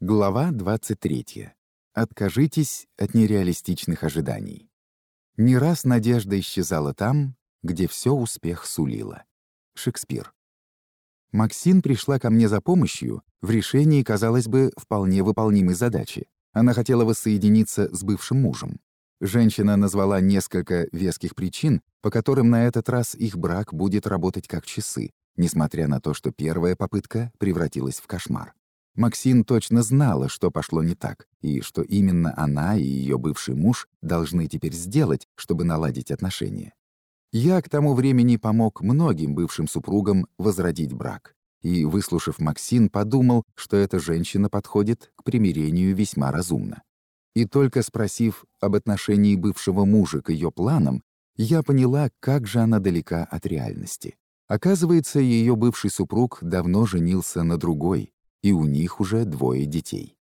Глава 23. Откажитесь от нереалистичных ожиданий. Не раз надежда исчезала там, где все успех сулило. Шекспир. Максин пришла ко мне за помощью в решении, казалось бы, вполне выполнимой задачи. Она хотела воссоединиться с бывшим мужем. Женщина назвала несколько веских причин, по которым на этот раз их брак будет работать как часы, несмотря на то, что первая попытка превратилась в кошмар. Максин точно знала, что пошло не так, и что именно она и ее бывший муж должны теперь сделать, чтобы наладить отношения. Я к тому времени помог многим бывшим супругам возродить брак. И, выслушав Максин, подумал, что эта женщина подходит к примирению весьма разумно. И только спросив об отношении бывшего мужа к ее планам, я поняла, как же она далека от реальности. Оказывается, ее бывший супруг давно женился на другой, и у них уже двое детей.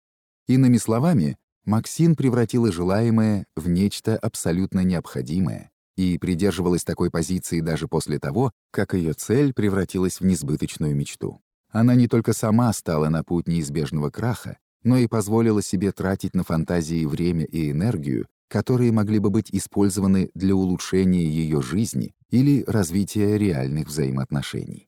Иными словами, Максин превратила желаемое в нечто абсолютно необходимое и придерживалась такой позиции даже после того, как ее цель превратилась в несбыточную мечту. Она не только сама стала на путь неизбежного краха, но и позволила себе тратить на фантазии время и энергию, которые могли бы быть использованы для улучшения ее жизни или развития реальных взаимоотношений.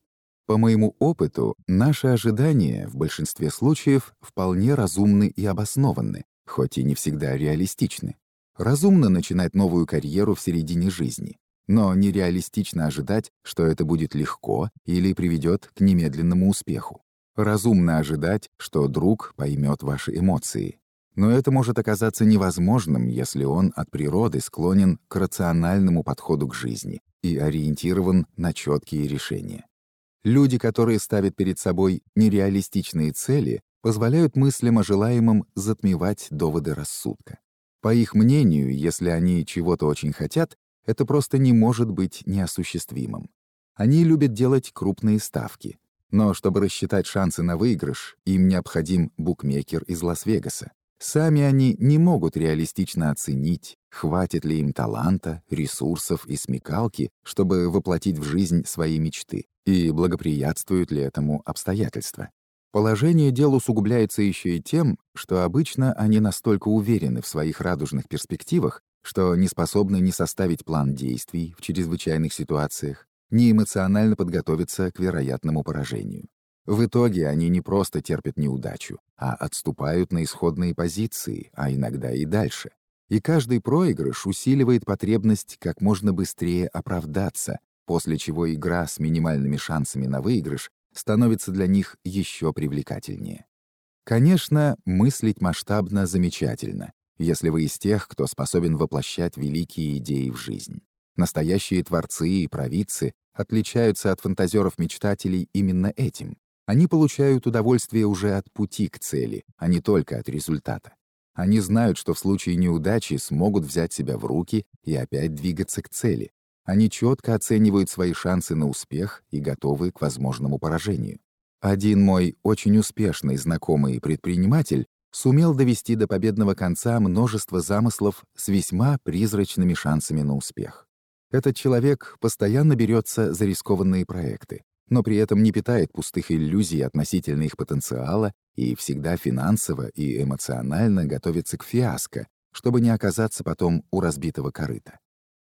По моему опыту, наши ожидания в большинстве случаев вполне разумны и обоснованы, хоть и не всегда реалистичны. Разумно начинать новую карьеру в середине жизни, но нереалистично ожидать, что это будет легко или приведет к немедленному успеху. Разумно ожидать, что друг поймет ваши эмоции. Но это может оказаться невозможным, если он от природы склонен к рациональному подходу к жизни и ориентирован на четкие решения. Люди, которые ставят перед собой нереалистичные цели, позволяют мыслям о желаемом затмевать доводы рассудка. По их мнению, если они чего-то очень хотят, это просто не может быть неосуществимым. Они любят делать крупные ставки. Но чтобы рассчитать шансы на выигрыш, им необходим букмекер из Лас-Вегаса. Сами они не могут реалистично оценить, хватит ли им таланта, ресурсов и смекалки, чтобы воплотить в жизнь свои мечты, и благоприятствуют ли этому обстоятельства. Положение дел усугубляется еще и тем, что обычно они настолько уверены в своих радужных перспективах, что не способны ни составить план действий в чрезвычайных ситуациях, ни эмоционально подготовиться к вероятному поражению. В итоге они не просто терпят неудачу, а отступают на исходные позиции, а иногда и дальше. И каждый проигрыш усиливает потребность как можно быстрее оправдаться, после чего игра с минимальными шансами на выигрыш становится для них еще привлекательнее. Конечно, мыслить масштабно замечательно, если вы из тех, кто способен воплощать великие идеи в жизнь. Настоящие творцы и провидцы отличаются от фантазеров-мечтателей именно этим. Они получают удовольствие уже от пути к цели, а не только от результата. Они знают, что в случае неудачи смогут взять себя в руки и опять двигаться к цели. Они четко оценивают свои шансы на успех и готовы к возможному поражению. Один мой очень успешный знакомый предприниматель сумел довести до победного конца множество замыслов с весьма призрачными шансами на успех. Этот человек постоянно берется за рискованные проекты, но при этом не питает пустых иллюзий относительно их потенциала и всегда финансово и эмоционально готовится к фиаско, чтобы не оказаться потом у разбитого корыта.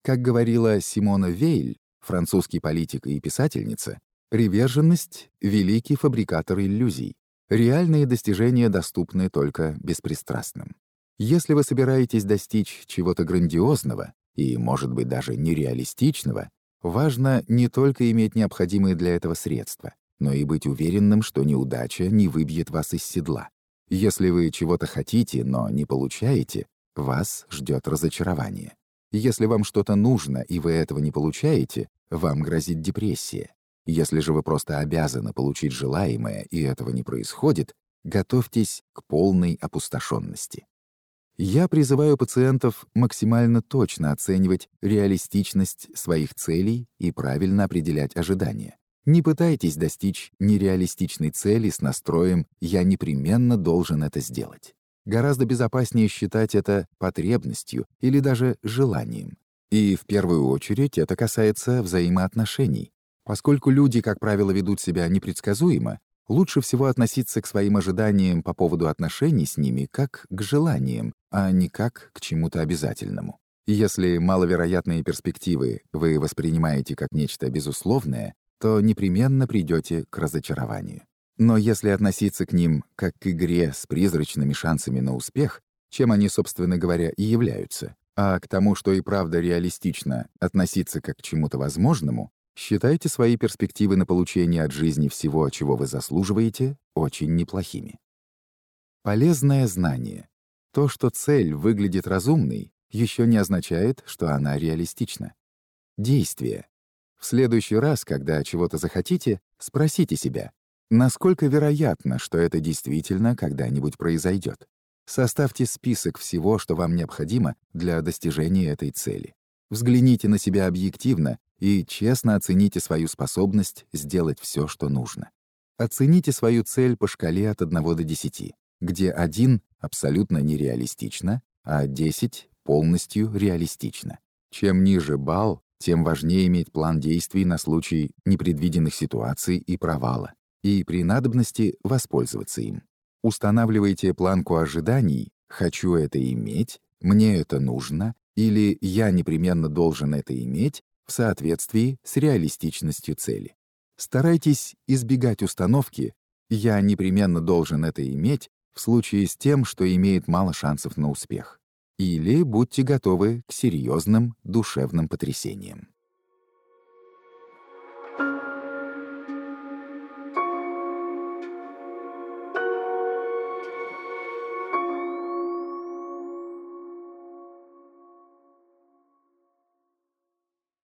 Как говорила Симона Вейль, французский политик и писательница, приверженность — великий фабрикатор иллюзий. Реальные достижения доступны только беспристрастным. Если вы собираетесь достичь чего-то грандиозного и, может быть, даже нереалистичного, Важно не только иметь необходимые для этого средства, но и быть уверенным, что неудача не выбьет вас из седла. Если вы чего-то хотите, но не получаете, вас ждет разочарование. Если вам что-то нужно, и вы этого не получаете, вам грозит депрессия. Если же вы просто обязаны получить желаемое, и этого не происходит, готовьтесь к полной опустошенности. Я призываю пациентов максимально точно оценивать реалистичность своих целей и правильно определять ожидания. Не пытайтесь достичь нереалистичной цели с настроем «я непременно должен это сделать». Гораздо безопаснее считать это потребностью или даже желанием. И в первую очередь это касается взаимоотношений. Поскольку люди, как правило, ведут себя непредсказуемо, Лучше всего относиться к своим ожиданиям по поводу отношений с ними как к желаниям, а не как к чему-то обязательному. Если маловероятные перспективы вы воспринимаете как нечто безусловное, то непременно придете к разочарованию. Но если относиться к ним как к игре с призрачными шансами на успех, чем они, собственно говоря, и являются, а к тому, что и правда реалистично относиться как к чему-то возможному, считайте свои перспективы на получение от жизни всего, чего вы заслуживаете, очень неплохими. Полезное знание. То, что цель выглядит разумной, еще не означает, что она реалистична. Действие. В следующий раз, когда чего-то захотите, спросите себя, насколько вероятно, что это действительно когда-нибудь произойдет. Составьте список всего, что вам необходимо для достижения этой цели. Взгляните на себя объективно и честно оцените свою способность сделать все, что нужно. Оцените свою цель по шкале от 1 до 10, где 1 абсолютно нереалистично, а 10 полностью реалистично. Чем ниже балл, тем важнее иметь план действий на случай непредвиденных ситуаций и провала, и при надобности воспользоваться им. Устанавливайте планку ожиданий «хочу это иметь», «мне это нужно» или «я непременно должен это иметь» в соответствии с реалистичностью цели. Старайтесь избегать установки «я непременно должен это иметь» в случае с тем, что имеет мало шансов на успех или будьте готовы к серьезным душевным потрясениям.